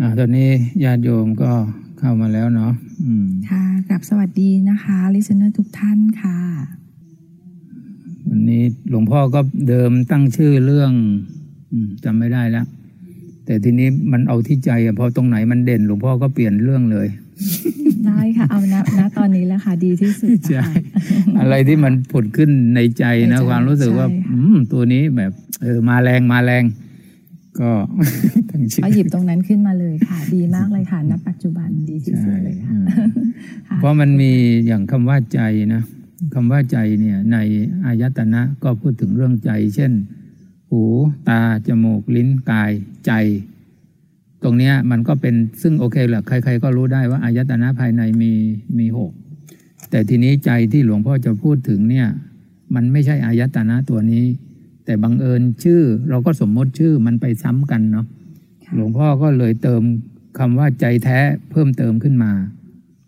อ่าตอนนี้ญาติโยมก็เข้ามาแล้วเนาะอืมค่ะกราบสวัสดีนะคะ listener ทุกท่านค่ะ วันนี้หลวงพ่อก็เดิมตั้งชื่อเรื่องอมจำไม่ได้แล้ว แต่ทีนี้มันเอาที่ใจอะพอตรงไหนมันเด่น หลวงพ่อก็เปลี่ยนเรื่องเลย ได้ค่ะ เอาณณตอนนี้แหละค่ะดีที่สุดนะใช่คะอะไรที่มันผุดขึ้นในใจนะในใจความรู้สึกว่าใช่ค่ะอืมตัวนี้แบบเออมาแรงมาแรง ก็ตั้งชื่อก็หยิบตรงนั้นขึ้นมาเลยค่ะ ดีมากเลยค่ะณปัจจุบันดีที่สุดใช่เลยค่ะอืมค่ะ เพราะมันมีอย่างคำว่าใจนะคำว่าใจเนี่ยในอายตนะก็พูดถึงเรื่องใจ เช่น หูตา จมูก ลิ้นกายใจ ตรงเนี้ยมันก็เป็นซึ่งโอเคแหละใคร ๆ ก็รู้ได้ว่าอายตนะภายในมีมีหกแต่ทีนี้ใจที่หลวงพ่อจะพูดถึงเนี่ย มันไม่ใช่อายตนะตัวนี้ แต่บังเอิญชื่อ เราก็สมมติชื่อมันไปซ้ำกันเนาะหลวงพ่อก็เลยเติมคำว่าใจแท้เพิ่มเติมขึ้นมา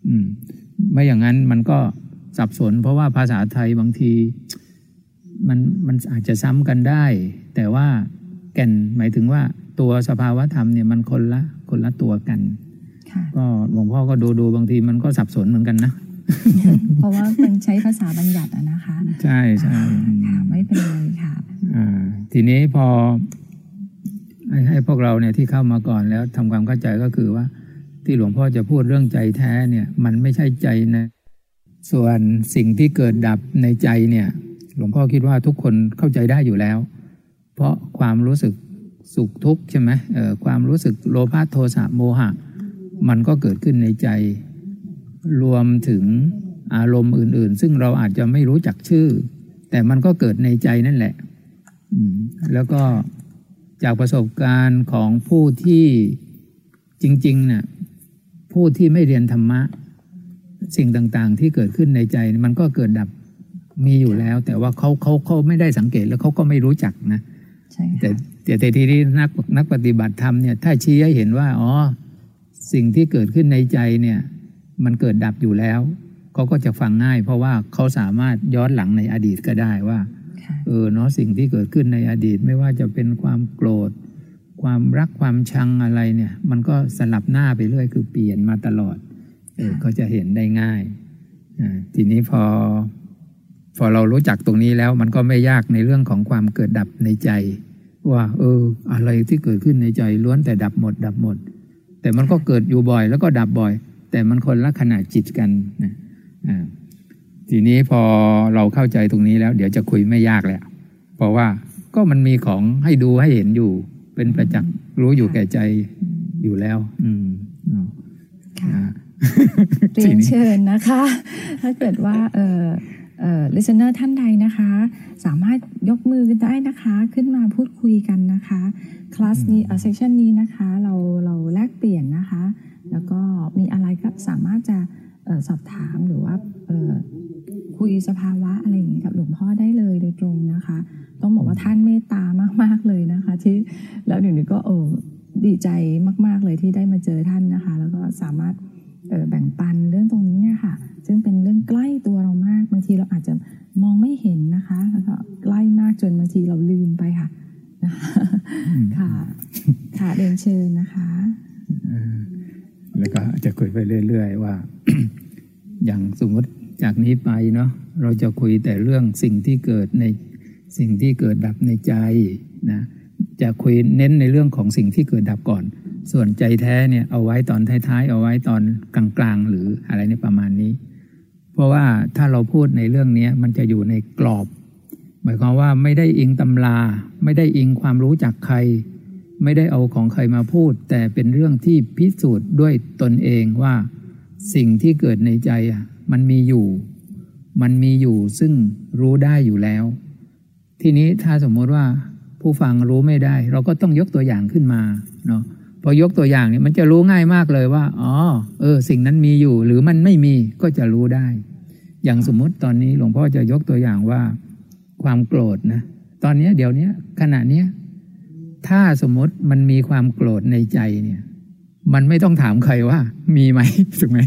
อืม ไม่อย่างนั้นมันก็สับสน เพราะว่าภาษาไทยบางที มันมันอาจจะซ้ำกันได้ แต่ว่าแก่นหมายถึงว่าตัวสภาวธรรมเนี่ยมันคนละคนละตัวกันค่ะก็หลวงพ่อก็ดูดูบางทีมันก็สับสนเหมือนกันนะ เพราะว่ามันใช้ภาษาบัญญัติอะนะคะ ใช่ใช่ค่ะไม่เป็นไรค่ะอ่าทีนี้พอให้ให้พวกเราเนี่ยที่เข้ามาก่อนแล้วทำความเข้าใจก็คือว่า ที่หลวงพ่อจะพูดเรื่องใจแท้เนี่ย มันไม่ใช่ใจนะ ส่วนสิ่งที่เกิดดับในใจเนี่ย หลวงพ่อคิดว่าทุกคนเข้าใจได้อยู่แล้ว เพราะความรู้สึกสุขทุกข์ใช่ไหมเอ่อความรู้สึกโลภะโทสะโมหะ มันก็เกิดขึ้นในใจ รวมถึงอารมณ์อื่น ๆ ซึ่งเราอาจจะไม่รู้จักชื่อ แต่มันก็เกิดในใจนั่นแหละอืมแล้วก็จากประสบการณ์ของผู้ที่จริงๆเนี่ยผู้ที่ไม่เรียนธรรมะ สิ่งต่างๆ ที่เกิดขึ้นในใจมันก็เกิดดับมีอยู่แล้ว แต่ว่าเขาเขาเขาไม่ได้สังเกตแล้วเขาก็ไม่รู้จักนะใช่แต่ค่ะแต่แต่ทีนี้นักนักปฏิบัติธรรมเนี่ยถ้าชี้ให้เห็นว่าอ๋อสิ่งที่เกิดขึ้นในใจเนี่ย มันเกิดดับอยู่แล้วเขาก็จะฟังง่าย เพราะว่าเขาสามารถย้อนหลังในอดีตก็ได้ว่าค่ะเออเนาะสิ่งที่เกิดขึ้นในอดีตไม่ว่าจะเป็นความโกรธ ความรักความชังอะไรเนี่ย มันก็สลับหน้าไปเรื่อยคือเปลี่ยนมาตลอดเออก็จะเห็นได้ง่ายอ่าทีนี้พอ พอเรารู้จักตรงนี้แล้ว มันก็ไม่ยากในเรื่องของความเกิดดับในใจ ว่า เออ อะไรที่เกิดขึ้นในใจล้วนแต่ดับหมด ดับหมด แต่มันก็เกิดอยู่บ่อย แล้วก็ดับบ่อย แต่มันคนละขนาดจิตกันนะอ่าทีนี้พอเราเข้าใจตรงนี้แล้ว เดี๋ยวจะคุยไม่ยากแล้วเพราะว่าก็มันมีของให้ดูให้เห็นอยู่ เป็นประจักษ์รู้อยู่แก่ใจอยู่แล้ว อืมอ๋อค่ะอ่าเรียนเชิญนะคะ ถ้าเกิดว่าเอ่อเอ่อ listener ท่านใดนะคะ สามารถยกมือได้นะคะ ขึ้นมาพูดคุยกันนะคะ คลาสนี้เอ่อ section นี้นะคะ เราเราแลกเปลี่ยนนะคะ แล้วก็มีอะไรก็สามารถจะเอ่อสอบถามหรือว่าเอ่อคุยสภาวะอะไรอย่างนี้กับหลวงพ่อได้เลยโดยตรงนะคะ ต้องบอกว่าท่านเมตตามากๆเลยนะคะ ที่แล้วเดี๋ยวนี้ก็เออดีใจมาก ๆเลยที่ได้มาเจอท่านนะคะ แล้วก็สามารถเอ่อแบ่งปันเรื่องตรงนี้เนี่ยค่ะ ซึ่งเป็นเรื่องใกล้ตัวเรามากบางทีเราอาจจะมองไม่เห็นนะคะแล้วก็ใกล้มากจนบางทีเราลืมไปค่ะนะคะค่ะค่ะเรียนเชิญนะคะ แล้วก็จะคุยไปเรื่อย ๆ ว่า อย่างสมมติจากนี้ไปเนาะเราจะคุยแต่เรื่องสิ่งที่เกิดในสิ่งที่เกิดดับในใจนะจะคุยเน้นในเรื่องของสิ่งที่เกิดดับก่อน ส่วนใจแท้เนี่ยเอาไว้ตอนท้ายๆ เอาไว้ตอนกลางๆ หรืออะไรในประมาณนี้ เพราะว่าถ้าเราพูดในเรื่องนี้มันจะอยู่ในกรอบ หมายความว่าไม่ได้อิงตำรา ไม่ได้อิงความรู้จากใคร ไม่ได้เอาของใครมาพูด แต่เป็นเรื่องที่พิสูจน์ด้วยตนเองว่า สิ่งที่เกิดในใจมันมีอยู่ มันมีอยู่ซึ่งรู้ได้อยู่แล้ว ทีนี้ถ้าสมมติว่าผู้ฟังรู้ไม่ได้ เราก็ต้องยกตัวอย่างขึ้นมาเนาะพอยกตัวอย่างเนี่ยมันจะรู้ง่ายมากเลยว่า อ๋อ เออ สิ่งนั้นมีอยู่ หรือมันไม่มีก็จะรู้ได้ อย่างสมมติตอนนี้หลวงพ่อจะยกตัวอย่างว่า ความโกรธนะ ตอนนี้เดี๋ยวนี้ขณะเนี้ย ถ้าสมมติมันมีความโกรธในใจเนี่ย มันไม่ต้องถามใครว่า มีไหมถูกไหม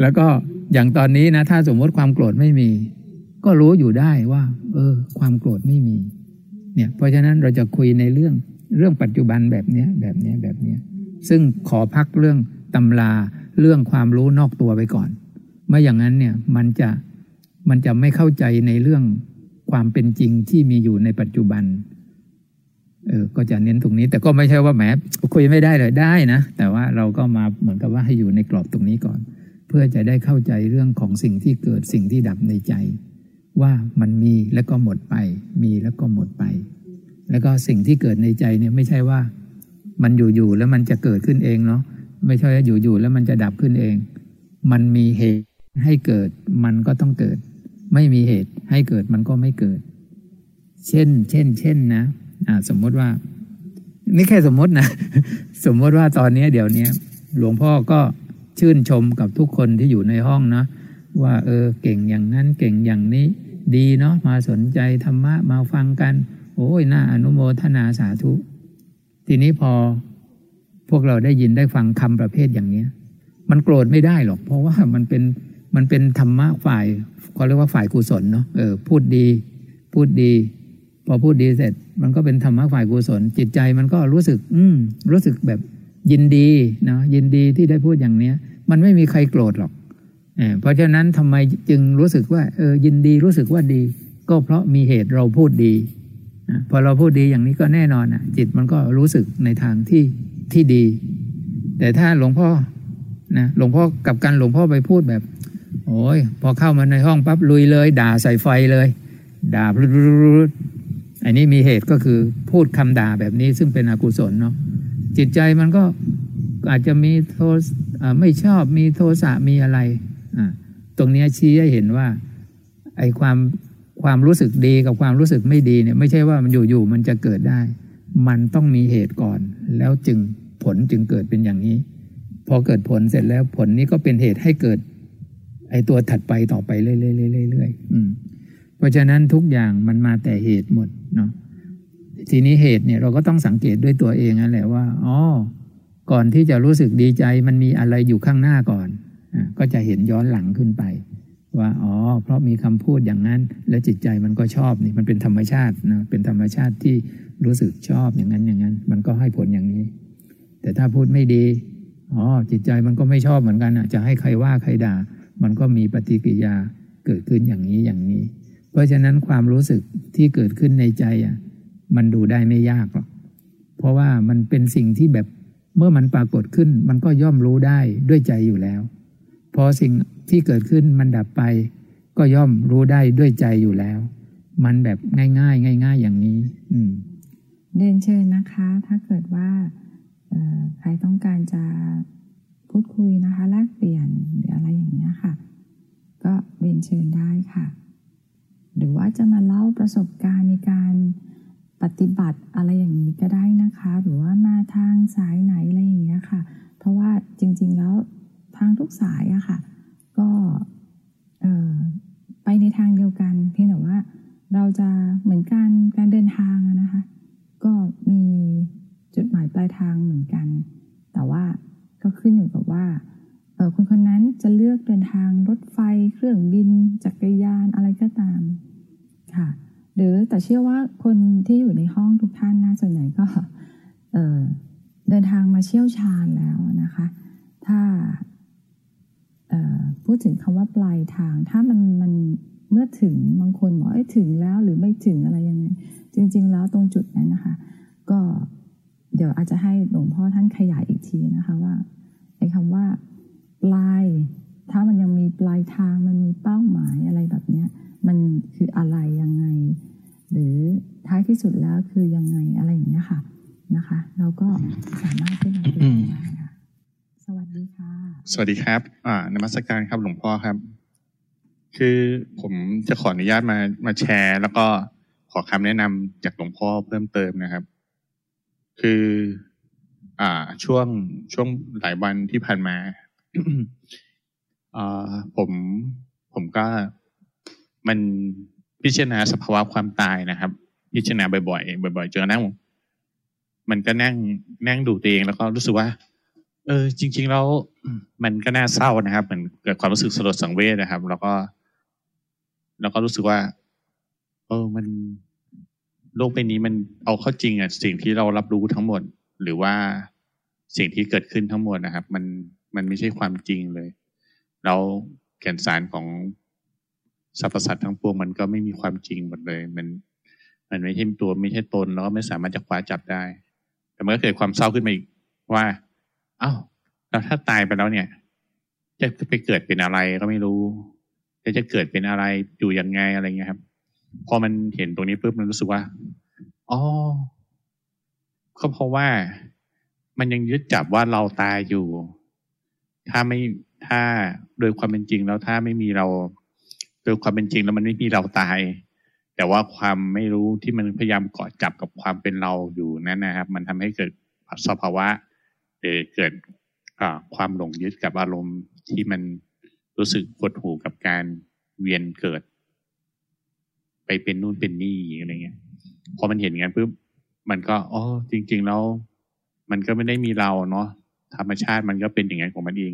แล้วก็อย่างตอนนี้นะ ถ้าสมมติความโกรธไม่มี ก็รู้อยู่ได้ว่า เออ ความโกรธไม่มี เนี่ย เพราะฉะนั้นเราจะคุยในเรื่องเรื่องปัจจุบันแบบเนี้ย แบบเนี้ยแบบเนี้ย ซึ่งขอพักเรื่องตำราเรื่องความรู้นอกตัวไปก่อนไม่อย่างนั้นเนี่ยมันจะมันจะไม่เข้าใจในเรื่องความเป็นจริงที่มีอยู่ในปัจจุบัน เออก็จะเน้นตรงนี้ แต่ก็ไม่ใช่ว่าแหมคุยไม่ได้เลยได้นะ แต่ว่าเราก็มาเหมือนกับว่าให้อยู่ในกรอบตรงนี้ก่อน เพื่อจะได้เข้าใจเรื่องของสิ่งที่เกิดสิ่งที่ดับในใจ ว่ามันมีแล้วก็หมดไป มีแล้วก็หมดไป แล้วก็สิ่งที่เกิดในใจเนี่ยไม่ใช่ว่ามันอยู่ๆแล้วมันจะเกิดขึ้นเองเนาะไม่ใช่ว่าอยู่ๆแล้วมันจะดับขึ้นเอง มันมีเหตุให้เกิดมันก็ต้องเกิด ไม่มีเหตุให้เกิดมันก็ไม่เกิด เช่น เช่น เช่นนะ สมมติว่า นี่แค่สมมตินะ สมมติว่าตอนนี้เดี๋ยวนี้หลวงพ่อก็ชื่นชมกับทุกคนที่อยู่ในห้องเนาะว่า เออเก่งอย่างนั้นเก่งอย่างนี้ ดีเนาะมาสนใจธรรมะมาฟังกัน โอ้ยน่าอนุโมทนาสาธุ ทีนี้พอพวกเราได้ยินได้ฟังคำประเภทอย่างนี้มันโกรธไม่ได้หรอก เพราะว่ามันเป็นมันเป็นธรรมะฝ่ายเขาเรียกว่าฝ่ายกุศลเนาะเออพูดดี พูดดี พอพูดดีเสร็จ มันก็เป็นธรรมะฝ่ายกุศล จิตใจมันก็รู้สึก อืมรู้สึกแบบยินดีเนาะยินดีที่ได้พูดอย่างเนี้ย มันไม่มีใครโกรธหรอกเเพราะฉะนั้นทำไมจึงรู้สึกว่าเออยินดีรู้สึกว่าดี ก็เพราะมีเหตุเราพูดดีพอเราพูดดีอย่างนี้ก็แน่นอนอะ จิตมันก็รู้สึกในทางที่ที่ดี แต่ถ้าหลวงพ่อนะหลวงพ่อกับกันหลวงพ่อไปพูดแบบ โอ้ยพอเข้ามาในห้องปั๊บลุยเลย ด่าใส่ไฟเลย ด่ารุด อันนี้มีเหตุก็คือพูดคำด่าแบบนี้ซึ่งเป็นอกุศลเนาะจิตใจมันก็อาจจะมีโทสไม่ชอบมีโทสะมีอะไรอ่าตรงนี้ชี้ให้เห็นว่าไอ้ความความรู้สึกดีกับความรู้สึกไม่ดีเนี่ยไม่ใช่ว่ามันอยู่ๆมันจะเกิดได้ มันต้องมีเหตุก่อน แล้วจึงผลจึงเกิดเป็นอย่างนี้ พอเกิดผลเสร็จแล้วผลนี้ก็เป็นเหตุให้เกิด ไอ้ตัวถัดไปต่อไปเรื่อยๆๆ เพราะฉะนั้นทุกอย่างมันมาแต่เหตุหมดเนาะทีนี้เหตุเนี่ยเราก็ต้องสังเกตด้วยตัวเองนั่นแหละว่าอ๋อก่อนที่จะรู้สึกดีใจมันมีอะไรอยู่ข้างหน้าก่อนอก็จะเห็นย้อนหลังขึ้นไป ว่าอ๋อ เพราะมีคำพูดอย่างนั้น และจิตใจมันก็ชอบนี่มันเป็นธรรมชาตินะเป็นธรรมชาติที่รู้สึกชอบอย่างนั้นอย่างนั้น มันก็ให้ผลอย่างนี้ แต่ถ้าพูดไม่ดีอ๋อจิตใจมันก็ไม่ชอบเหมือนกันอะ จะให้ใครว่าใครด่า มันก็มีปฏิกิริยาเกิดขึ้นอย่างนี้อย่างนี้ เพราะฉะนั้นความรู้สึกที่เกิดขึ้นในใจอะมันดูได้ไม่ยากหรอกเพราะว่ามันเป็นสิ่งที่แบบเมื่อมันปรากฏขึ้น มันก็ย่อมรู้ได้ด้วยใจอยู่แล้ว พอสิ่งที่เกิดขึ้นมันดับไป ก็ย่อมรู้ได้ด้วยใจอยู่แล้ว มันแบบง่ายๆง่ายๆ อย่างนี้ อืมเดินเชิญนะคะ ถ้าเกิดว่าใครต้องการจะพูดคุยนะคะแลกเปลี่ยนหรืออะไรอย่างนี้ค่ะ ก็เรียนเชิญได้ค่ะ หรือว่าจะมาเล่าประสบการณ์ในการปฏิบัติอะไรอย่างนี้ก็ได้นะคะ หรือว่ามาทางสายไหนอะไรอย่างเงี้ยค่ะ เพราะว่าจริงๆแล้วทางทุกสายอะค่ะ ก็ไปในทางเดียวกันเพียงแต่ว่าเราจะเหมือนการการเดินทางนะคะ ก็มีจุดหมายปลายทางเหมือนกัน แต่ว่าก็ขึ้นอยู่กับว่าคนคนนั้นจะเลือกเดินทางรถไฟเครื่องบิน จักรยานอะไรก็ตาม ค่ะ หรือแต่เชื่อว่าคนที่อยู่ในห้องทุกท่านนะส่วนใหญ่ก็เเดินทางมาเชี่ยวชาญแล้วนะคะ ถ้าพูดถึงคำว่าปลายทาง ถ้ามันมันเมื่อถึงบางคนบอกเอ้ถึงแล้วหรือไม่ถึงอะไรยังไงจริง ๆ แล้วตรงจุดนั้นนะคะ ก็เดี๋ยวอาจจะให้หลวงพ่อท่านขยายอีกทีนะคะว่าไอ้คำว่าปลาย ถ้ามันยังมีปลายทางมันมีเป้าหมายอะไรแบบเนี้ย มันคืออะไรยังไง หรือท้ายที่สุดแล้วคือยังไงอะไรอย่างเงี้ยค่ะนะคะ เราก็สามารถที่จะดูได้ค่ะสวัสดีค่ะ สวัสดีครับอ่านมัสการครับหลวงพ่อครับ คือผมจะขออนุญาตมามาแชร์ แล้วก็ขอคำแนะนำจากหลวงพ่อเพิ่มเติมนะครับ คือ อ่าช่วงช่วงหลายวันที่ผ่านมาอ่าผมผมก็ มันพิจารณาสภาวะความตายนะครับ พิจารณาบ่อยๆบ่อย ๆ เจอนั่งมันก็นั่งนั่งดูตัวเองแล้วก็รู้สึกว่า เออ จริง ๆ แล้วมันก็น่าเศร้านะครับเหมือนเกิดความรู้สึกสลดสังเวชนะครับ แล้วก็ แล้วก็รู้สึกว่า เออมันโลกใบนี้มันเอาเข้าจริงอะสิ่งที่เรารับรู้ทั้งหมด หรือว่าสิ่งที่เกิดขึ้นทั้งหมดนะครับ มันมันไม่ใช่ความจริงเลย แล้วแก่นสารของ สรรพสัตว์ทั้งปวงมันก็ไม่มีความจริงหมดเลย มัน มันไม่ใช่ตัวไม่ใช่ตนแล้วก็ไม่สามารถจะคว้าจับได้ แต่มันก็เกิดความเศร้าขึ้นมาอีกว่า เอา้าแล้วถ้าตายไปแล้วเนี่ย จะไปเกิดเป็นอะไรก็ไม่รู้จะจะเกิดเป็นอะไรอยู่ยังไงอะไรเงี้ยครับพอมันเห็นตรงนี้ปุ๊บมันรู้สึกว่าอ๋อก็เพราะว่ามันยังยึดจับว่าเราตายอยู่ ถ้าไม่ถ้าโดยความเป็นจริงแล้วถ้าไม่มีเรา ดยความเป็นจริงแล้วมันไม่มีเราตาย แต่ว่าความไม่รู้ที่มันพยายามเกาะจับกับความเป็นเราอยู่นั่นนะครับ มันทำให้เกิดสภาวะหรือเกิดความหลงยึดกับอารมณ์ที่มันรู้สึกปวดหูกับการเวียนเกิด ไปเป็นนู่นเป็นนี่อะไรเงี้ยพอมันเห็นงั้นปุ๊บมันก็อ๋อจริง ๆ แล้ว มันก็ไม่ได้มีเราเนาะธรรมชาติมันก็เป็นอย่างนั้นของมันเอง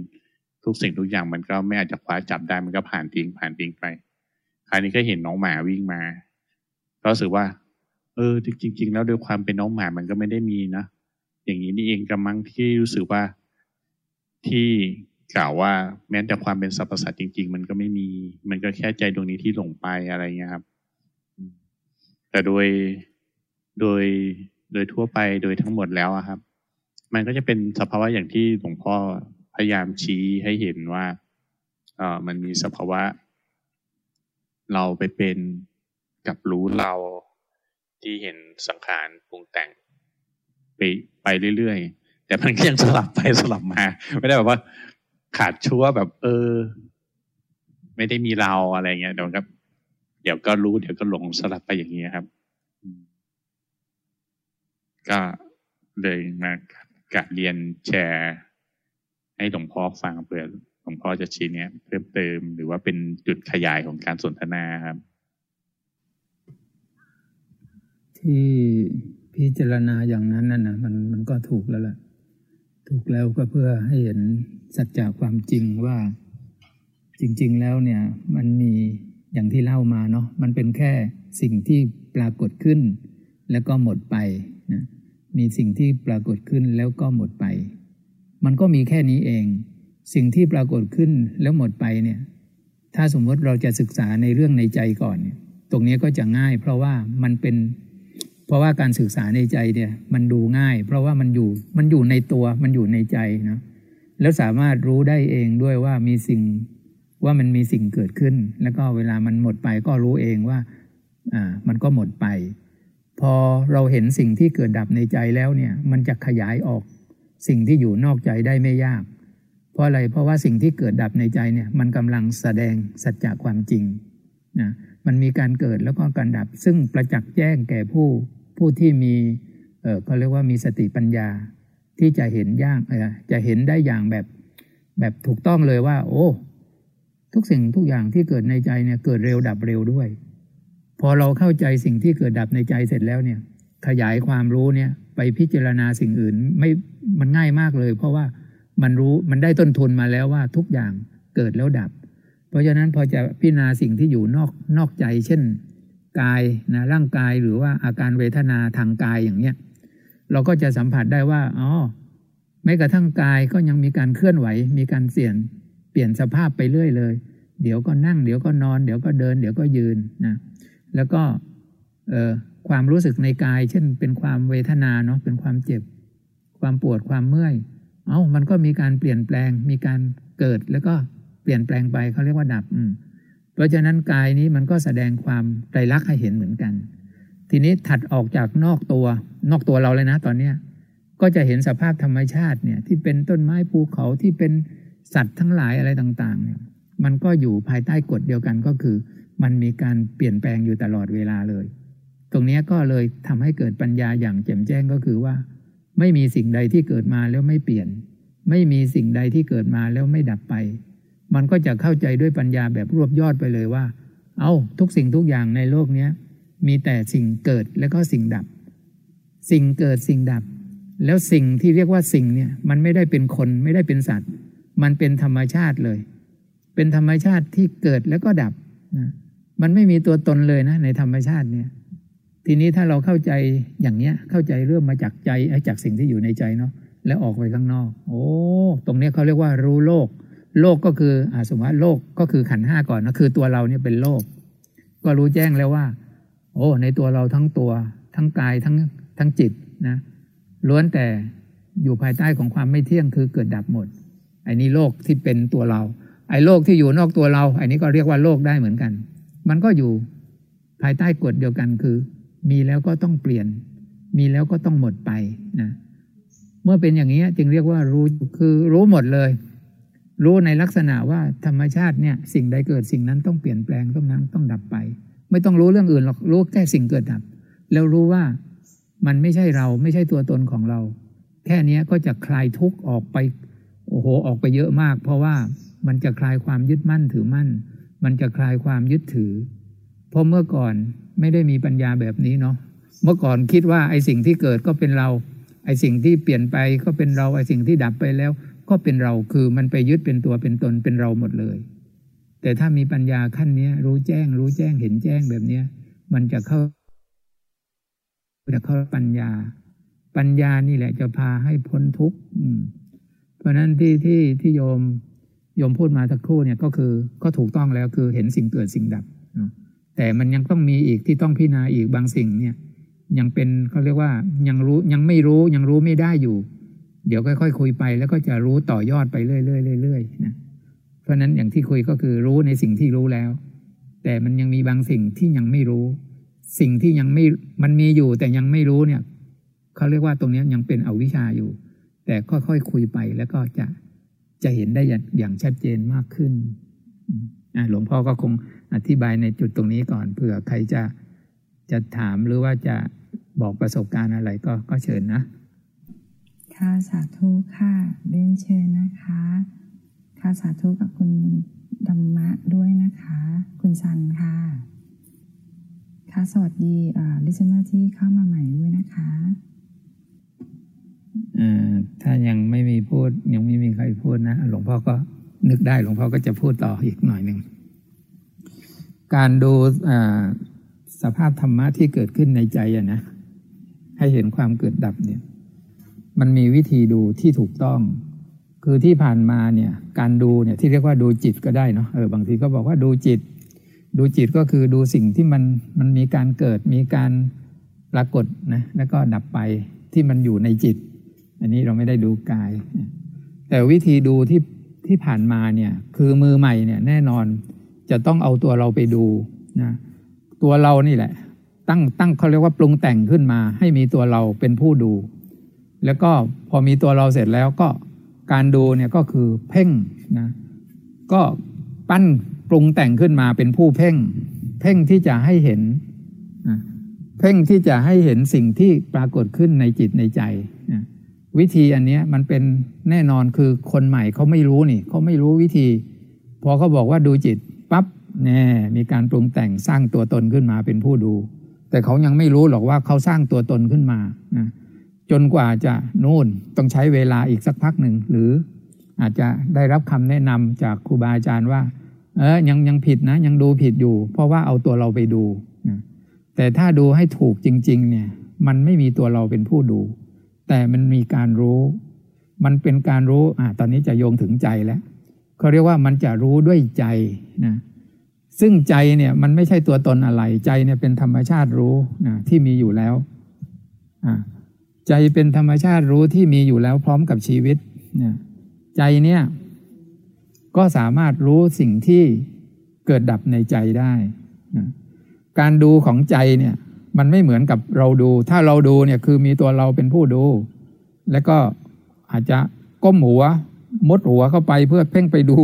ทุกสิ่งทุกอย่างมันก็ไม่อาจจะคว้าจับได้มันก็ผ่านทิ้งผ่านทิ้งไป คราวนี้ก็เห็นน้องหมาวิ่งมา ก็รู้สึกว่า เออ จริง ๆ แล้วด้วยความเป็นน้องหมามันก็ไม่ได้มีนะอย่างนี้นี่เองกำลังที่รู้สึกว่าที่กล่าวว่าแม้แต่ความเป็นสรรพสัตว์จริง ๆ มันก็ไม่มี มันก็แค่ใจดวงนี้ที่หลงไปอะไรเงี้ยครับ แต่โดยโดยโดยทั่วไปโดยทั้งหมดแล้วอะครับ มันก็จะเป็นสภาวะอย่างที่หลวงพ่อ พยายามชี้ให้เห็นว่าเออมันมีสภาวะ เราไปเป็นกับรู้เราที่เห็นสังขารปรุงแต่ง ไปไปเรื่อยๆ แต่มันก็ยังสลับไปสลับมา ไม่ได้แบบว่า ขาดชั่วแบบ เออ ไม่ได้มีเราอะไรเงี้ยเดี๋ยวก็เดี๋ยวก็รู้เดี๋ยวก็หลงสลับไปอย่างนี้ครับ ก็เลยมากะเรียนแชร์ ให้หลวงพ่อฟังเพื่อหลวงพ่อจะชี้เนี้ยเพิ่มเติมหรือว่าเป็นจุดขยายของการสนทนาครับ ที่พิจารณาอย่างนั้นน่ะนะมันมันก็ถูกแล้วแหละถูกแล้วก็เพื่อให้เห็นสัจจะความจริงว่า จริง ๆ แล้วเนี่ย มันมีอย่างที่เล่ามาเนาะมันเป็นแค่สิ่งที่ปรากฏขึ้น แล้วก็หมดไปนะมีสิ่งที่ปรากฏขึ้นแล้วก็หมดไป มันก็มีแค่นี้เอง สิ่งที่ปรากฏขึ้นแล้วหมดไปเนี่ย ถ้าสมมติเราจะศึกษาในเรื่องในใจก่อนเนี่ยตรงนี้ก็จะง่าย เพราะว่ามันเป็น เพราะว่าการศึกษาในใจเนี่ย มันดูง่าย เพราะว่ามันอยู่มันอยู่ในตัวมันอยู่ในใจนะแล้วสามารถรู้ได้เองด้วยว่ามีสิ่งว่ามันมีสิ่งเกิดขึ้น แล้วก็เวลามันหมดไปก็รู้เองว่าอ่ามันก็หมดไป พอเราเห็นสิ่งที่เกิดดับในใจแล้วเนี่ย มันจะขยายออก สิ่งที่อยู่นอกใจได้ไม่ยาก เพราะอะไรเพราะว่าสิ่งที่เกิดดับในใจเนี่ยมันกำลังแสดงสัจจะความจริงนะมันมีการเกิดแล้วก็การดับ ซึ่งประจักษ์แจ้งแก่ผู้ผู้ที่มีเออเขาเรียกว่ามีสติปัญญาที่จะเห็นย่างเออจะเห็นได้อย่างแบบแบบถูกต้องเลยว่า โอ้ทุกสิ่งทุกอย่างที่เกิดในใจเนี่ยเกิดเร็วดับเร็วด้วย พอเราเข้าใจสิ่งที่เกิดดับในใจเสร็จแล้วเนี่ย ขยายความรู้เนี่ย ไปพิจารณาสิ่งอื่นไม่มันง่ายมากเลย เพราะว่ามันรู้มันได้ต้นทุนมาแล้วว่าทุกอย่างเกิดแล้วดับ เพราะฉะนั้นพอจะพิจารณาสิ่งที่อยู่นอกนอกใจ เช่น กายนะร่างกายหรือว่าอาการเวทนาทางกายอย่างเนี้ยเราก็จะสัมผัสได้ว่าอ๋อแม้กระทั่งกายก็ยังมีการเคลื่อนไหว มีการเสี่ยนเปลี่ยนสภาพไปเรื่อยเลย เดี๋ยวก็นั่ง เดี๋ยวก็นอน เดี๋ยวก็เดิน เดี๋ยวก็ยืนนะแล้วก็เออ ความรู้สึกในกาย เช่น เป็นความเวทนาเนาะเป็นความเจ็บ ความปวดความเมื่อยเอา้ามันก็มีการเปลี่ยนแปลง มีการเกิดแล้วก็เปลี่ยนแปลงไปเขาเรียกว่าดับอืเพราะฉะนั้นกายนี้มันก็แสดงความไตรลักษณ์ให้เห็นเหมือนกัน ทีนี้ถัดออกจากนอกตัวนอกตัวเราเลยนะ ตอนเนี้ยก็จะเห็นสภาพธรรมชาติเนี่ย ที่เป็นต้นไม้ภูเขาที่เป็นสัตว์ทั้งหลายอะไรต่างๆ เนี่ย มันก็อยู่ภายใต้กฎเดียวกันก็คือ มันมีการเปลี่ยนแปลงอยู่ตลอดเวลาเลย ตรงนี้ก็เลยทำให้เกิดปัญญาอย่างแจ่มแจ้งก็คือว่า ไม่มีสิ่งใดที่เกิดมาแล้วไม่เปลี่ยน ไม่มีสิ่งใดที่เกิดมาแล้วไม่ดับไป มันก็จะเข้าใจด้วยปัญญาแบบรวบยอดไปเลยว่า เอาทุกสิ่งทุกอย่างในโลกนี้มีแต่สิ่งเกิดแล้วก็สิ่งดับ สิ่งเกิดสิ่งดับ แล้วสิ่งที่เรียกว่าสิ่งเนี่ยมันไม่ได้เป็นคนไม่ได้เป็นสัตว์ มันเป็นธรรมชาติเลย เป็นธรรมชาติที่เกิดแล้วก็ดับนะมันไม่มีตัวตนเลยนะในธรรมชาติเนี่ย ทีนี้ถ้าเราเข้าใจอย่างเนี้ยเข้าใจเริ่มมาจากใจจากสิ่งที่อยู่ในใจเนาะแล้วออกไปข้างนอก โอ้ตรงนี้เขาเรียกว่ารู้โลก โลกก็คืออาสมมติว่าโลกก็คือขันห้าก่อนนะคือตัวเราเนี่ยเป็นโลก ก็รู้แจ้งแล้วว่า โอ้ในตัวเราทั้งตัว ทั้งกายทั้งทั้งจิตนะล้วนแต่อยู่ภายใต้ของความไม่เที่ยงคือเกิดดับหมดไอ้นี้โลกที่เป็นตัวเรา ไอ้โลกที่อยู่นอกตัวเราไอ้นี้ก็เรียกว่าโลกได้เหมือนกัน มันก็อยู่ภายใต้กฎเดียวกันคือ มีแล้วก็ต้องเปลี่ยน มีแล้วก็ต้องหมดไปนะเมื่อเป็นอย่างนี้จึงเรียกว่ารู้คือรู้หมดเลย รู้ในลักษณะว่าธรรมชาติเนี่ยสิ่งใดเกิดสิ่งนั้นต้องเปลี่ยนแปลงต้องนั้นต้องดับไป ไม่ต้องรู้เรื่องอื่นหรอกรู้แค่สิ่งเกิดดับ แล้วรู้ว่ามันไม่ใช่เราไม่ใช่ตัวตนของเรา แค่นี้ก็จะคลายทุกข์ออกไปโอ้โหออกไปเยอะมาก เพราะว่ามันจะคลายความยึดมั่นถือมั่น มันจะคลายความยึดถือ เพราะเมื่อก่อนไม่ได้มีปัญญาแบบนี้เนาะเมื่อก่อนคิดว่าไอ้สิ่งที่เกิดก็เป็นเรา ไอ้สิ่งที่เปลี่ยนไปก็เป็นเราไอ้สิ่งที่ดับไปแล้ว ก็เป็นเราคือมันไปยึดเป็นตัวเป็นตนเป็นเราหมดเลย แต่ถ้ามีปัญญาขั้นนี้รู้แจ้ง รู้แจ้งเห็นแจ้งแบบนี้มันจะเข้าจะเข้าปัญญา ปัญญานี่แหละจะพาให้พ้นทุกข์เพราะนั้นที่ที่ที่โยมโยมพูดมาสักครู่เนี่ยก็คือก็ถูกต้องแล้วคือเห็นสิ่งเกิดสิ่งดับ แต่มันยังต้องมีอีกที่ต้องพิจารณาอีกบางสิ่งเนี่ยยังเป็นเขาเรียกว่ายังรู้ยังไม่รู้ยังรู้ไม่ได้อยู่ เดี๋ยวค่อยๆคุยไป แล้วก็จะรู้ต่อยอดไปเรื่อยๆเรื่อยๆนะเพราะนั้นอย่างที่คุยก็คือรู้ในสิ่งที่รู้แล้ว แต่มันยังมีบางสิ่งที่ยังไม่รู้ สิ่งที่ยังไม่มันมีอยู่ แต่ยังไม่รู้เนี่ยเขาเรียกว่าตรงนี้ยังเป็นอวิชชาอยู่ แต่ค่อยๆคคุยไปแล้วก็จะจะเห็นได้อย่างชัดเจนมากขึ้นหลวงพ่อก็คง อธิบายในจุดตรงนี้ก่อนเผื่อใครจะจะถามหรือว่าจะบอกประสบการณ์อะไรก็ก็เชิญนะ ค่ะสาธุค่ะเรียนเชิญนะคะ ค่ะสาธุกับคุณธรรมะด้วยนะคะ คุณซันค่ะ ค่ะสวัสดี listener ที่เข้ามาใหม่ด้วยนะคะถ้ายังไม่มีพูดยังไม่มีใครพูดนะ หลวงพ่อก็นึกได้หลวงพ่อก็จะพูดต่ออีกหน่อยหนึ่ง การดูสภาพธรรมะที่เกิดขึ้นในใจอะนะ ให้เห็นความเกิดดับเนี่ย มันมีวิธีดูที่ถูกต้อง คือที่ผ่านมาเนี่ย การดูเนี่ยที่เรียกว่าดูจิตก็ได้เนาะเออบางทีก็บอกว่าดูจิต ดูจิตก็คือดูสิ่งที่มันมันมีการเกิดมีการปรากฏนะแล้วก็ดับไปที่มันอยู่ในจิต อันนี้เราไม่ได้ดูกาย แต่วิธีดูที่ที่ผ่านมาเนี่ย คือมือใหม่เนี่ยแน่นอน จะต้องเอาตัวเราไปดูนะตัวเรานี่แหละ ตั้งตั้งเขาเรียกว่าปรุงแต่งขึ้นมา ให้มีตัวเราเป็นผู้ดู แล้วก็พอมีตัวเราเสร็จแล้วก็การดูเนี่ยก็คือเพ่งนะก็ปั้นปรุงแต่งขึ้นมาเป็นผู้เพ่ง เพ่งที่จะให้เห็นนะเพ่งที่จะให้เห็นสิ่งที่ปรากฏขึ้นในจิตในใจนะวิธีอันนี้มันเป็นแน่นอนคือคนใหม่เขาไม่รู้นี่เขาไม่รู้วิธี พอเขาบอกว่าดูจิต ปั๊บแน่มีการปรุงแต่งสร้างตัวตนขึ้นมาเป็นผู้ดู แต่เขายังไม่รู้หรอกว่าเขาสร้างตัวตนขึ้นมานะจนกว่าจะนู่นต้องใช้เวลาอีกสักพักหนึ่งหรืออาจจะได้รับคำแนะนำจากครูบาอาจารย์ว่า เออยังยังผิดนะ ยังดูผิดอยู่ เพราะว่าเอาตัวเราไปดูนะแต่ถ้าดูให้ถูกจริง ๆ เนี่ย มันไม่มีตัวเราเป็นผู้ดู แต่มันมีการรู้ มันเป็นการรู้อ่าตอนนี้จะโยงถึงใจแล้ว เขาเรียกว่ามันจะรู้ด้วยใจนะซึ่งใจเนี่ยมันไม่ใช่ตัวตนอะไร ใจเนี่ยเป็นธรรมชาติรู้นะที่มีอยู่แล้วใจเป็นธรรมชาติรู้ที่มีอยู่แล้วพร้อมกับชีวิตนะใจเนี่ยก็สามารถรู้สิ่งที่เกิดดับในใจได้นะการดูของใจเนี่ยมันไม่เหมือนกับเราดู ถ้าเราดูเนี่ยคือมีตัวเราเป็นผู้ดู แล้วก็อาจจะก้มหัว มดหัวเข้าไปเพื่อเพ่งไปดู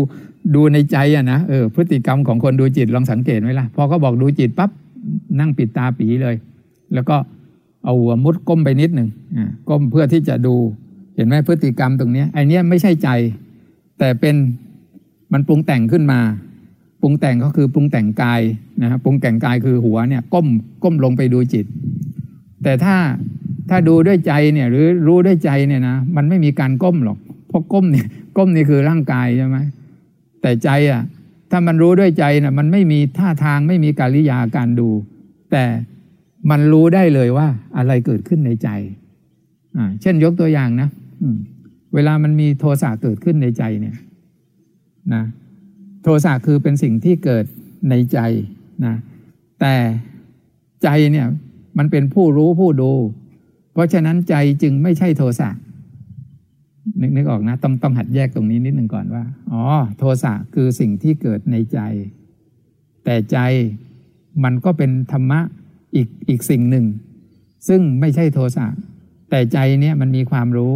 ดูในใจอะนะเออพฤติกรรมของคนดูจิตลองสังเกตไหมล่ะพอเขาบอกดูจิตปั๊บนั่งปิดตาปีเลย แล้วก็เอาหัวมุดก้มไปนิดหนึ่งอ่าก้มเพื่อที่จะดู เห็นไหมพฤติกรรมตรงนี้ไอเนี้ยไม่ใช่ใจ แต่เป็นมันปรุงแต่งขึ้นมา ปรุงแต่งก็คือปรุงแต่งกายนะครับปรุงแต่งกายคือหัวเนี่ยก้มก้มลงไปดูจิต แต่ถ้าถ้าดูด้วยใจเนี่ยหรือรู้ด้วยใจเนี่ยนะมันไม่มีการก้มหรอก พราะก้มเนี่ยก้มนี่คือร่างกายใช่ไหมแต่ใจอะ ถ้ามันรู้ด้วยใจนะ่ะ มันไม่มีท่าทางไม่มีการิยาการดู แต่มันรู้ได้เลยว่า อะไรเกิดขึ้นในใจ อ่า เช่นยกตัวอย่างนะอืเวลามันมีโทสะเกิดขึ้นในใจเนี่ย นะ โทสะคือเป็นสิ่งที่เกิดในใจนะ แต่ใจเนี่ย มันเป็นผู้รู้ผู้ดู เพราะฉะนั้นใจจึงไม่ใช่โทสะ นึกนึกออกนะ ต้องต้องหัดแยกตรงนี้นิดหนึ่งก่อนว่า อ๋อ โทสะคือสิ่งที่เกิดในใจ แต่ใจมันก็เป็นธรรมะอีกอีกสิ่งหนึ่ง ซึ่งไม่ใช่โทสะแต่ใจเนี่ยมันมีความรู้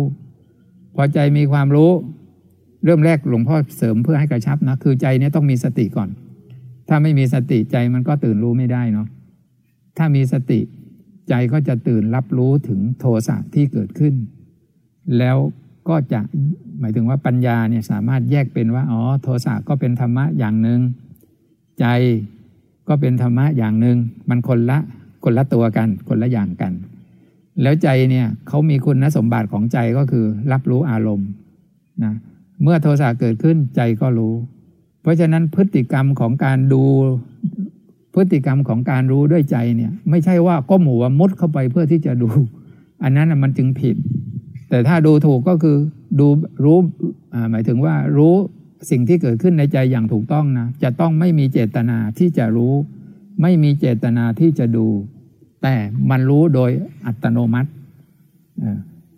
พอใจมีความรู้ เริ่มแรกหลวงพ่อเสริมเพื่อให้กระชับนะคือใจเนี่ยต้องมีสติก่อน ถ้าไม่มีสติใจมันก็ตื่นรู้ไม่ได้เนาะถ้ามีสติใจก็จะตื่นรับรู้ถึงโทสะที่เกิดขึ้น แล้ว ก็จะหมายถึงว่าปัญญาเนี่ยสามารถแยกเป็นว่าอ๋อโทสะก็เป็นธรรมะอย่างหนึ่งใจก็เป็นธรรมะอย่างหนึ่งมันคนละคนละตัวกัน คนละอย่างกัน แล้วใจเนี่ยเขามีคุณสมบัติของใจก็คือรับรู้อารมณ์นะเมื่อโทสะเกิดขึ้นใจก็รู้ เพราะฉะนั้นพฤติกรรมของการดูพฤติกรรมของการรู้ด้วยใจเนี่ยไม่ใช่ว่าก้มหัวมุดเข้าไปเพื่อที่จะดู อันนั้นมันจึงผิด แต่ถ้าดูถูกก็คือดูรู้หมายถึงว่ารู้สิ่งที่เกิดขึ้นในใจอย่างถูกต้องนะจะต้องไม่มีเจตนาที่จะรู้ ไม่มีเจตนาที่จะดู แต่มันรู้โดยอัตโนมัติ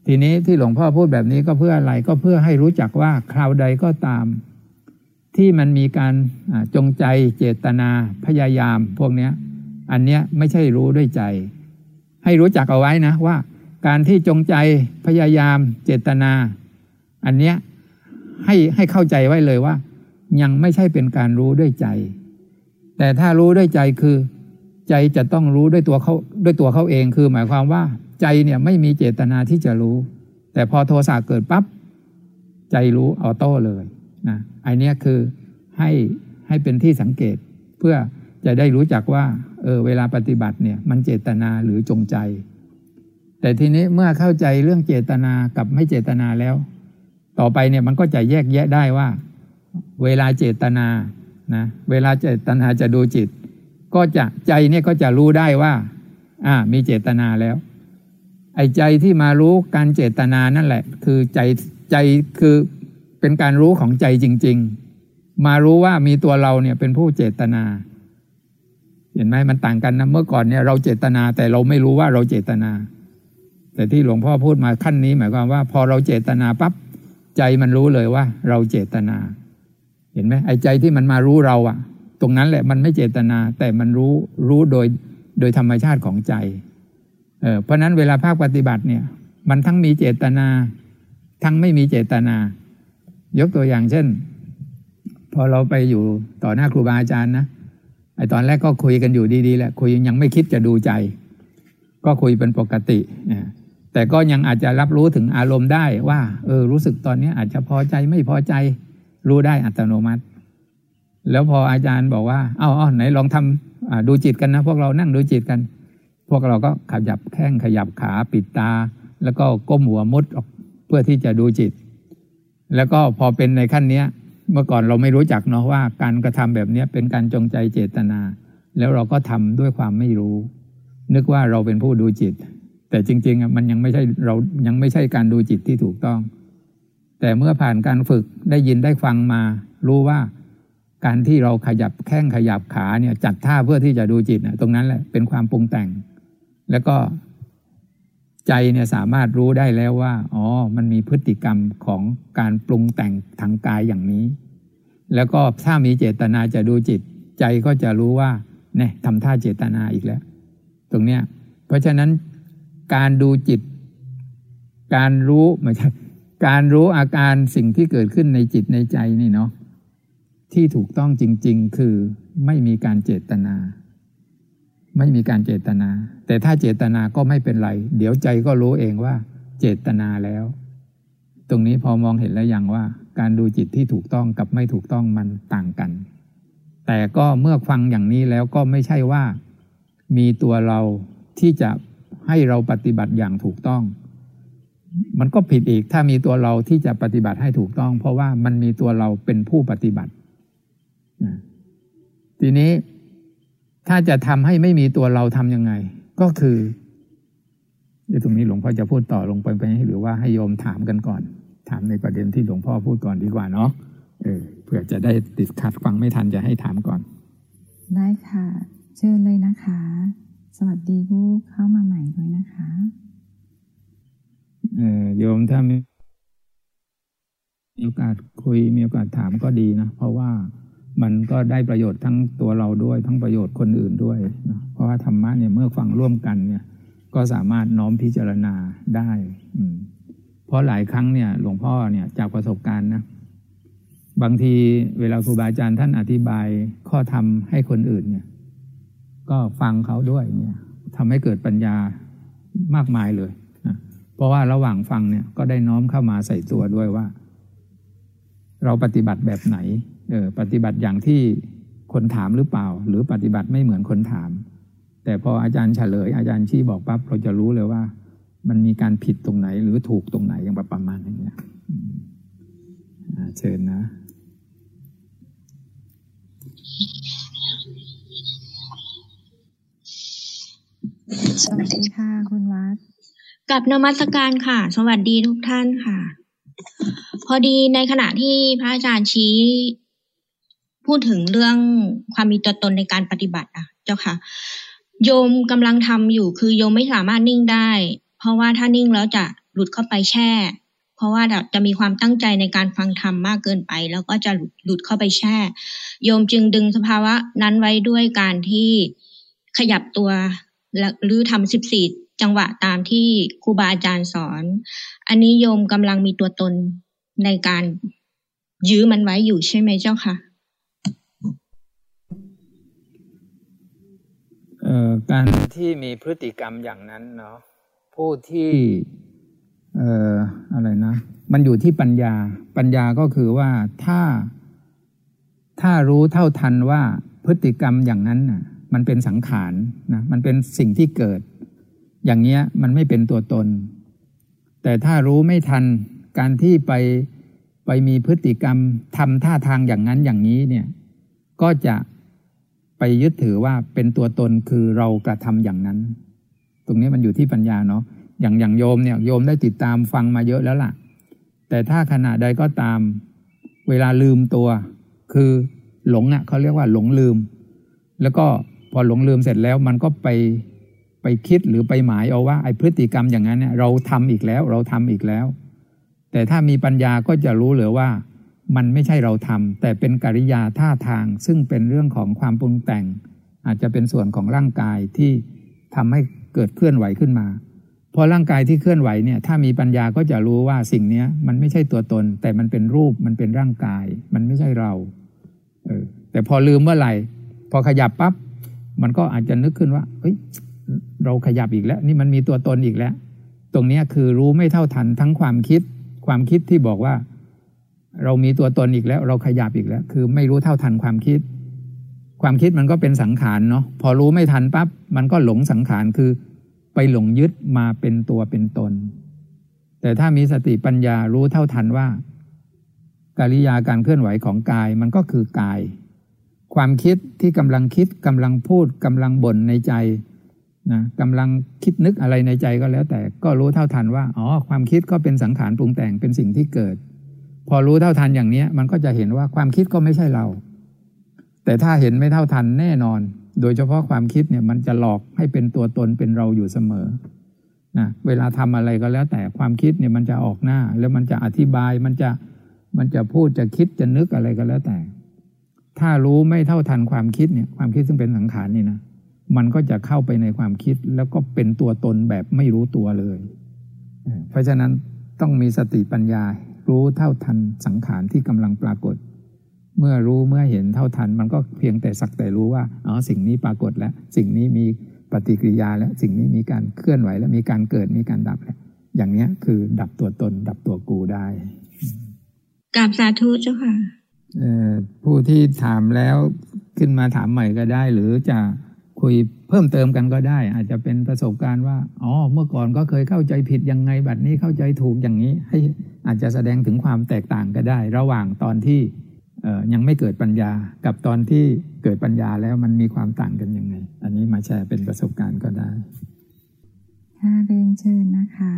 ทีนี้ที่หลวงพ่อพูดแบบนี้ก็เพื่ออะไรก็เพื่อให้รู้จักว่าคราวใดก็ตาม ที่มันมีการจงใจเจตนาพยายาม พวกนี้อันเนี้ยไม่ใช่รู้ด้วยใจ ให้รู้จักเอาไว้นะว่า การที่จงใจพยายามเจตนา อันเนี้ยให้ให้เข้าใจไว้เลยว่า ยังไม่ใช่เป็นการรู้ด้วยใจ แต่ถ้ารู้ด้วยใจคือ ใจจะต้องรู้ด้วยตัวเขาด้วยตัวเขาเองคือ หมายความว่า ใจเนี่ยไม่มีเจตนาที่จะรู้ แต่พอโทสะเกิดปับ๊บใจรู้ออโต้เลยนะอันนี้ยคือให้ให้เป็นที่สังเกตเพื่อจะได้รู้จักว่าเออเวลาปฏิบัติเนี่ยมันเจตนาหรือจงใจ แต่ทีนี้เมื่อเข้าใจเรื่องเจตนากับไม่เจตนาแล้ว ต่อไปเนี่ยมันก็จะแยกแยะได้ว่า เวลาเจตนานะเวลาเจตนาจะดูจิต ก็จะใจเนี่ยก็จะรู้ได้ว่าอ่ามีเจตนาแล้ว ไอ้ใจที่มารู้การเจตนานั่นแหละ คือใจใจคือเป็นการรู้ของใจจริง ๆ มารู้ว่ามีตัวเราเนี่ยเป็นผู้เจตนา เห็นไหมมันต่างกันนะเมื่อก่อนเนี่ยเราเจตนาแต่เราไม่รู้ว่าเราเจตนา แต่ที่หลวงพ่อพูดมาขั้นนี้หมายความว่า พอเราเจตนาปับ๊บใจมันรู้เลยว่า เราเจตนา เห็นไหมไอ้ใจที่มันมารู้เราอะตรงนั้นแหละมันไม่เจตนา แต่มันรู้รู้โดยโดยธรรมชาติของใจเออเพราะนั้นเวลาภาคปฏิบัติเนี่ย มันทั้งมีเจตนา ทั้งไม่มีเจตนา ยกตัวอย่างเช่น พอเราไปอยู่ต่อหน้าครูบาอาจารย์นะไอตอนแรกก็คุยกันอยู่ดีๆแหละคุยยังไม่คิดจะดูใจ ก็คุยเป็นปกติ แต่ก็ยังอาจจะรับรู้ถึงอารมณ์ได้ว่า เออ รู้สึกตอนนี้อาจจะพอใจไม่พอใจ รู้ได้อัตโนมัติ แล้วพออาจารย์บอกว่า เอ้าเอาไหนลองทำดูจิตกันนะ พวกเรานั่งดูจิตกัน พวกเราก็ขยับแข้งขยับขาปิดตา แล้วก็ก้มหัวมุดออกเพื่อที่จะดูจิต แล้วก็พอเป็นในขั้นนี้เมื่อก่อนเราไม่รู้จักเนาะว่า การกระทำแบบนี้เป็นการจงใจเจตนา แล้วเราก็ทำด้วยความไม่รู้ นึกว่าเราเป็นผู้ดูจิต แต่จริงๆมันยังไม่ใช่เรายังไม่ใช่การดูจิตที่ถูกต้อง แต่เมื่อผ่านการฝึกได้ยินได้ฟังมา รู้ว่าการที่เราขยับแข้งขยับขาเนี่ยจัดท่าเพื่อที่จะดูจิตนะตรงนั้นแหละเป็นความปรุงแต่ง แล้วก็ใจเนี่ยสามารถรู้ได้แล้วว่าอ๋อมันมีพฤติกรรมของการปรุงแต่งทางกายอย่างนี้ แล้วก็ถ้ามีเจตนาจะดูจิต ใจก็จะรู้ว่าเนี่ยทำท่าเจตนาอีกแล้ว ตรงเนี้ยเพราะฉะนั้น การดูจิต การรู้ไม่ใช่การรู้อาการสิ่งที่เกิดขึ้นในจิตในใจนี่เนาะที่ถูกต้องจริง ๆ คือไม่มีการเจตนา ไม่มีการเจตนา แต่ถ้าเจตนาก็ไม่เป็นไร เดี๋ยวใจก็รู้เองว่า เจตนาแล้ว ตรงนี้พอมองเห็นแล้วย่างว่า การดูจิตที่ถูกต้องกับไม่ถูกต้องมันต่างกัน แต่ก็เมื่อฟังอย่างนี้แล้วก็ไม่ใช่ว่า มีตัวเราที่จะ ให้เราปฏิบัติอย่างถูกต้อง มันก็ผิดอีกถ้ามีตัวเราที่จะปฏิบัติให้ถูกต้อง เพราะว่ามันมีตัวเราเป็นผู้ปฏิบัติ ทีนี้ถ้าจะทำให้ไม่มีตัวเราทำยังไง ก็คือตรงนี้หลวงพ่อจะพูดต่อลงไปไหมหรือว่าให้โยมถามกันก่อน ถามในประเด็นที่หลวงพ่อพูดก่อนดีกว่าเนาะเออเผื่อจะได้ติดขัดฟังไม่ทันจะให้ถามก่อน ได้ค่ะ เชิญเลยนะคะ สวัสดีผู้เข้ามาใหม่ด้วยนะคะเออโยมถ้ามีโอกาสคุยมีโอกาสถามก็ดีนะ เพราะว่ามันก็ได้ประโยชน์ทั้งตัวเราด้วยทั้งประโยชน์คนอื่นด้วยนะเพราะว่าธรรมะเนี่ยเมื่อฟังร่วมกันเนี่ย ก็สามารถน้อมพิจารณาได้ อืมเพราะหลายครั้งเนี่ย หลวงพ่อเนี่ยจากประสบการณ์นะบางทีเวลาครูบาอาจารย์ท่านอธิบายข้อธรรมให้คนอื่นเนี่ย ก็ฟังเขาด้วยเนี่ยทำให้เกิดปัญญามากมายเลยนะเพราะว่าระหว่างฟังเนี่ยก็ได้น้อมเข้ามาใส่ตัวด้วยว่า เราปฏิบัติแบบไหนเออปฏิบัติอย่างที่คนถามหรือเปล่า หรือปฏิบัติไม่เหมือนคนถาม แต่พออาจารย์เฉลย อาจารย์ชี้บอกปั๊บเราจะรู้เลยว่า มันมีการผิดตรงไหนหรือถูกตรงไหนอย่างประมาณอย่างเงี้ยเชิญนะ สวัสดีค่ะ คุณวัดกับนมัสการค่ะ สวัสดีทุกท่านค่ะ พอดีในขณะที่พระอาจารย์ชี้ พูดถึงเรื่องความมีตัวตนในการปฏิบัติอะ เจ้าค่ะ โยมกำลังทำอยู่คือโยมไม่สามารถนิ่งได้ เพราะว่าถ้านิ่งแล้วจะหลุดเข้าไปแช่ เพราะว่าจะมีความตั้งใจในการฟังธรรมมากเกินไป แล้วก็จะหลุดหลุดเข้าไปแช่ โยมจึงดึงสภาวะนั้นไว้ด้วยการที่ขยับตัว หรือทำสิบสี่จังหวะตามที่ครูบาอาจารย์สอน อันนี้โยมกำลังมีตัวตนในการยื้อมันไว้อยู่ใช่ไหมเจ้าค่ะเอ่อการที่มีพฤติกรรมอย่างนั้นเนาะผู้ที่เอ่ออะไรนะ มันอยู่ที่ปัญญา ปัญญาก็คือว่าถ้าถ้ารู้เท่าทันว่าพฤติกรรมอย่างนั้นน่ะ มันเป็นสังขารนะมันเป็นสิ่งที่เกิด อย่างเงี้ยมันไม่เป็นตัวตน แต่ถ้ารู้ไม่ทันการที่ไปไปมีพฤติกรรมทำท่าทางอย่างนั้นอย่างนี้เนี่ยก็จะไปยึดถือว่าเป็นตัวตนคือเรากระทำอย่างนั้น ตรงนี้มันอยู่ที่ปัญญาเนาะอย่างอย่างโยมเนี่ยโยมได้ติดตามฟังมาเยอะแล้วล่ะ แต่ถ้าขณะใดก็ตามเวลาลืมตัว คือหลงอะเขาเรียกว่าหลงลืม แล้วก็ พอหลงลืมเสร็จแล้วมันก็ไปไปคิดหรือไปหมายเอาว่าไอ้พฤติกรรมอย่างนั้นเนี่ยเราทำอีกแล้วเราทำอีกแล้ว แต่ถ้ามีปัญญาก็จะรู้เหลือว่ามันไม่ใช่เราทำแต่เป็นกิริยาท่าทาง ซึ่งเป็นเรื่องของความปรุงแต่ง อาจจะเป็นส่วนของร่างกายที่ทำให้เกิดเคลื่อนไหวขึ้นมาพอร่างกายที่เคลื่อนไหวเนี่ยถ้ามีปัญญาก็จะรู้ว่าสิ่งเนี้ยมันไม่ใช่ตัวตน แต่มันเป็นรูปมันเป็นร่างกาย มันไม่ใช่เราเออแต่พอลืมเมื่อไหร่ พอขยับปั๊บ มันก็อาจจะนึกขึ้นว่าเฮ้ยเราขยับอีกแล้ว นี่มันมีตัวตนอีกแล้ว ตรงเนี้คือรู้ไม่เท่าทันทั้งความคิด ความคิดที่บอกว่า เรามีตัวตนอีกแล้ว เราขยับอีกแล้ว คือไม่รู้เท่าทันความคิด ความคิดมันก็เป็นสังขารเนาะพอรู้ไม่ทันปั๊บมันก็หลงสังขารคือ ไปหลงยึดมาเป็นตัวเป็นตน แต่ถ้ามีสติปัญญารู้เท่าทันว่า กิริยาการเคลื่อนไหวของกายมันก็คือกาย ความคิดที่กำลังคิดกำลังพูดกำลังบ่นในใจนะกำลังคิดนึกอะไรในใจก็แล้ว แต่ก็รู้เท่าทันว่าอ๋อความคิดก็เป็นสังขารปรุงแต่งเป็นสิ่งที่เกิด พอรู้เท่าทันอย่างนี้มันก็จะเห็นว่าความคิดก็ไม่ใช่เรา แต่ถ้าเห็นไม่เท่าทันแน่นอน โดยเฉพาะความคิดเนี่ยมันจะหลอกให้เป็นตัวตนเป็นเราอยู่เสมอนะเวลาทำอะไรก็แล้วแต่ความคิดเนี่ยมันจะออกหน้า แล้วมันจะอธิบายมันจะมันจะพูดจะคิดจะนึกอะไรก็แล้วแต่ ถ้ารู้ไม่เท่าทันความคิดเนี่ยความคิดซึ่งเป็นสังขารนี่นะมันก็จะเข้าไปในความคิดแล้วก็เป็นตัวตนแบบไม่รู้ตัวเลย เพราะฉะนั้นต้องมีสติปัญญา รู้เท่าทันสังขารที่กำลังปรากฏ เมื่อรู้เมื่อเห็นเท่าทัน มันก็เพียงแต่สักแต่รู้ว่าอ๋อสิ่งนี้ปรากฏแล้ว สิ่งนี้มีปฏิกิริยาแล้วสิ่งนี้มีการเคลื่อนไหวแล้วมีการเกิดมีการดับแล้วอย่างเนี้ยคือดับตัวตน ดับตัวกูได้กราบสาธุเจ้าค่ะ ผู้ที่ถามแล้วขึ้นมาถามใหม่ก็ได้ หรือจะคุยเพิ่มเติมกันก็ได้ อาจจะเป็นประสบการณ์ว่าอ๋อเมื่อก่อนก็เคยเข้าใจผิดยังไงบัดนี้เข้าใจถูกอย่างนี้ ให้อาจจะแสดงถึงความแตกต่างก็ได้ ระหว่างตอนที่ยังไม่เกิดปัญญากับตอนที่เกิดปัญญาแล้วมันมีความต่างกันยังไง อันนี้มาแชร์เป็นประสบการณ์ก็ได้ค่ะเรียนเชิญนะคะ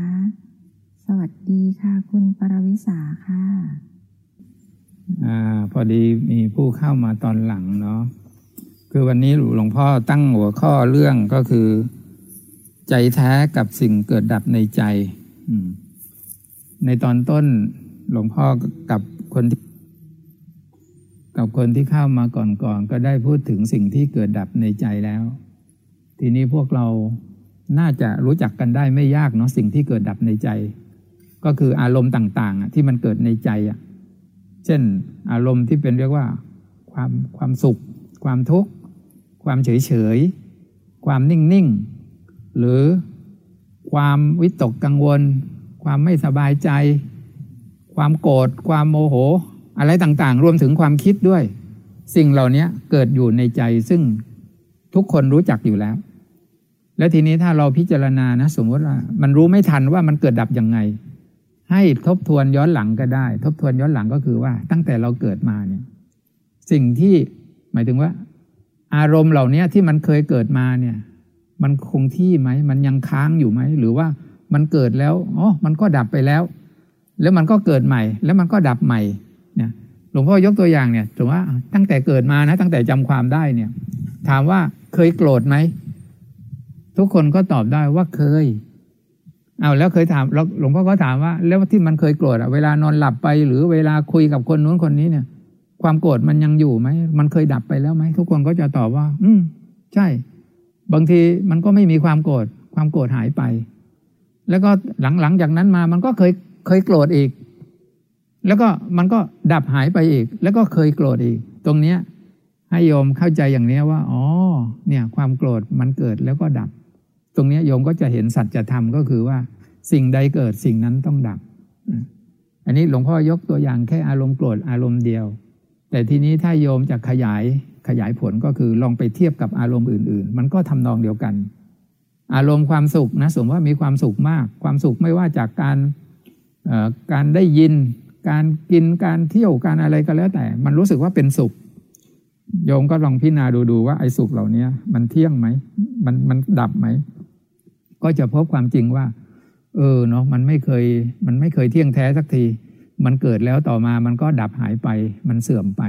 สวัสดีค่ะ คุณปรวิสาค่ะ อพอดีมีผู้เข้ามาตอนหลังเนาะคือวันนี้หลวงพ่อตั้งหัวข้อเรื่องก็คือ ใจแท้กับสิ่งเกิดดับในใจในตอนต้นหลวงพ่อกับคนกับคนที่เข้ามาก่อนๆก็ได้พูดถึงสิ่งที่เกิดดับในใจแล้ว ทีนี้พวกเราน่าจะรู้จักกันได้ไม่ยากเนาะสิ่งที่เกิดดับในใจ ก็คืออารมณ์ต่างๆอะที่มันเกิดในใจอะ เช่นอารมณ์ที่เป็นเรียกว่าความความสุข ความทุกข์ ความเฉยเฉยความนิ่งนิ่งหรือความวิตกกังวล ความไม่สบายใจ ความโกรธความโมโห อะไรต่างๆ รวมถึงความคิดด้วย สิ่งเหล่านี้เกิดอยู่ในใจซึ่งทุกคนรู้จักอยู่แล้ว และทีนี้ถ้าเราพิจารณานะ สมมติว่า มันรู้ไม่ทันว่ามันเกิดดับยังไง ให้ทบทวนย้อนหลังก็ได้ ทบทวนย้อนหลังก็คือว่า ตั้งแต่เราเกิดมาเนี่ย สิ่งที่หมายถึงว่า อารมณ์เหล่านี้ที่มันเคยเกิดมาเนี่ย มันคงที่ไหม มันยังค้างอยู่ไหม หรือว่ามันเกิดแล้วอ๋อมันก็ดับไปแล้ว แล้วมันก็เกิดใหม่ แล้วมันก็ดับใหม่เนี่ยหลวงพ่อยกตัวอย่างเนี่ยถือว่าตั้งแต่เกิดมานะ ตั้งแต่จำความได้เนี่ย ถามว่าเคยโกรธไหมทุกคนก็ตอบได้ว่าเคย เอาแล้วเคยถามหลวงพ่อก็ถามว่า แล้วที่มันเคยโกรธอะเวลานอนหลับไปหรือเวลาคุยกับคนนู้นคนนี้เนี่ย ความโกรธมันยังอยู่ไหมมันเคยดับไปแล้วไหมทุกคนก็จะตอบว่า อืม ใช่ บางทีมันก็ไม่มีความโกรธความโกรธหายไป แล้วก็หลังหลังจากนั้นมามันก็เคยเคยโกรธอีก แล้วก็มันก็ดับหายไปอีก แล้วก็เคยโกรธอีก ตรงเนี้ยให้โยมเข้าใจอย่างเนี้ยว่า อ๋อ เนี่ย ความโกรธมันเกิดแล้วก็ดับ ตรงนี้โยมก็จะเห็นสัจธรรมก็คือว่า สิ่งใดเกิดสิ่งนั้นต้องดับ อันนี้หลวงพ่อยกตัวอย่างแค่อารมณ์โกรธอารมณ์เดียว แต่ทีนี้ถ้าโยมจะขยายขยายผลก็คือลองไปเทียบกับอารมณ์อื่น ๆ มันก็ทำนองเดียวกัน อารมณ์ความสุขนะสมมติว่ามีความสุขมาก ความสุขไม่ว่าจากการการได้ยิน การกินการเที่ยวการอะไรก็แล้วแต่ มันรู้สึกว่าเป็นสุขโยมก็ลองพิจารณาดูดูว่าไอ้สุขเหล่านี้มันเที่ยงไหมมันมันดับไหม ก็จะพบความจริงว่า เออเนาะมันไม่เคยมันไม่เคยเที่ยงแท้สักที มันเกิดแล้วต่อมามันก็ดับหายไป มันเสื่อมไป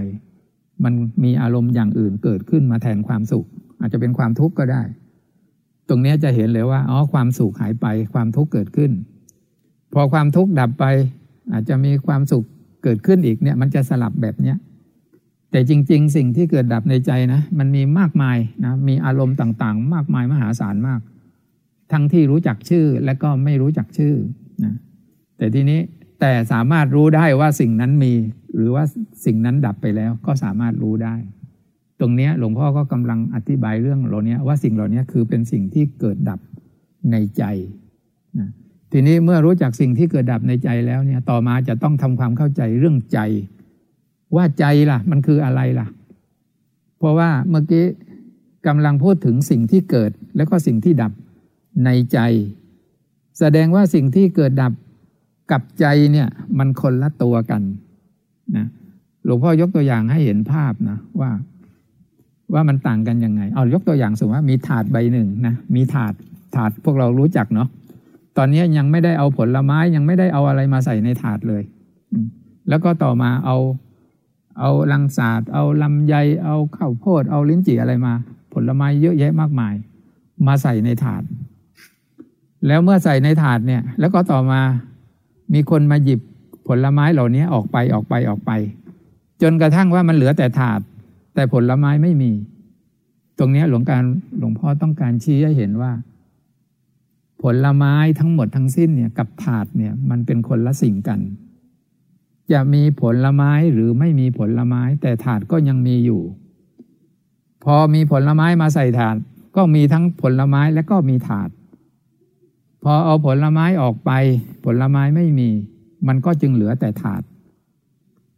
มันมีอารมณ์อย่างอื่นเกิดขึ้นมาแทนความสุข อาจจะเป็นความทุกข์ก็ได้ ตรงนี้จะเห็นเลยว่าอ๋อความสุขหายไป ความทุกข์เกิดขึ้น พอความทุกข์ดับไป อาจจะมีความสุขเกิดขึ้นอีกเนี่ย มันจะสลับแบบเนี้ยแต่จริง ๆ สิ่งที่เกิดดับในใจนะ มันมีมากมายนะมีอารมณ์ต่างๆ มากมายมหาศาลมาก ทั้งที่รู้จักชื่อและก็ไม่รู้จักชื่อนะแต่ทีนี้แต่สามารถรู้ได้ว่าสิ่งนั้นมี หรือว่าสิ่งนั้นดับไปแล้วก็สามารถรู้ได้ ตรงนี้หลวงพ่อก็กำลังอธิบายเรื่องเหล่านี้ว่าสิ่งเหล่านี้คือเป็นสิ่งที่เกิดดับในใจนะทีนี้เมื่อรู้จักสิ่งที่เกิดดับในใจแล้วเนี่ยต่อมาจะต้องทำความเข้าใจเรื่องใจ ว่าใจล่ะ มันคืออะไรล่ะ เพราะว่าเมื่อกี้กำลังพูดถึงสิ่งที่เกิดแล้วก็สิ่งที่ดับ ในใจ แสดงว่าสิ่งที่เกิดดับกับใจเนี่ยมันคนละตัวกันนะหลวงพ่อยกตัวอย่างให้เห็นภาพนะว่าว่ามันต่างกันยังไง เอายกตัวอย่างสมมติว่ามีถาดใบหนึ่งนะมีถาดถาดพวกเรารู้จักเนาะตอนนี้ยังไม่ได้เอาผลไม้ยังไม่ได้เอาอะไรมาใส่ในถาดเลย แล้วก็ต่อมาเอาเอาลังสาดเอาลำไยเอาข้าวโพด เอาลิ้นจี่อะไรมา ผลไม้เยอะแยะมากมาย มาใส่ในถาด แล้วเมื่อใส่ในถาดเนี่ย แล้วก็ต่อมามีคนมาหยิบผลไม้เหล่านี้ออกไปออกไปออกไป จนกระทั่งว่ามันเหลือแต่ถาด แต่ผลไม้ไม่มี ตรงนี้หลวงการหลวงพ่อต้องการชี้ให้เห็นว่า ผลไม้ทั้งหมดทั้งสิ้นเนี่ยกับถาดเนี่ยมันเป็นคนละสิ่งกัน จะมีผลไม้หรือไม่มีผลไม้ แต่ถาดก็ยังมีอยู่ พอมีผลไม้มาใส่ถาด ก็มีทั้งผลไม้และก็มีถาด พอเอาผลไม้ออกไป ผลไม้ไม่มี มันก็จึงเหลือแต่ถาด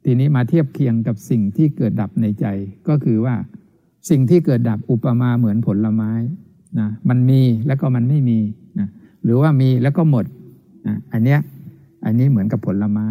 ทีนี้มาเทียบเคียงกับสิ่งที่เกิดดับในใจ ก็คือว่า สิ่งที่เกิดดับอุปมาเหมือนผลไม้นะมันมีแล้วก็มันไม่มีนะหรือว่ามีแล้วก็หมดนะอันเนี้ยอันนี้เหมือนกับผลไม้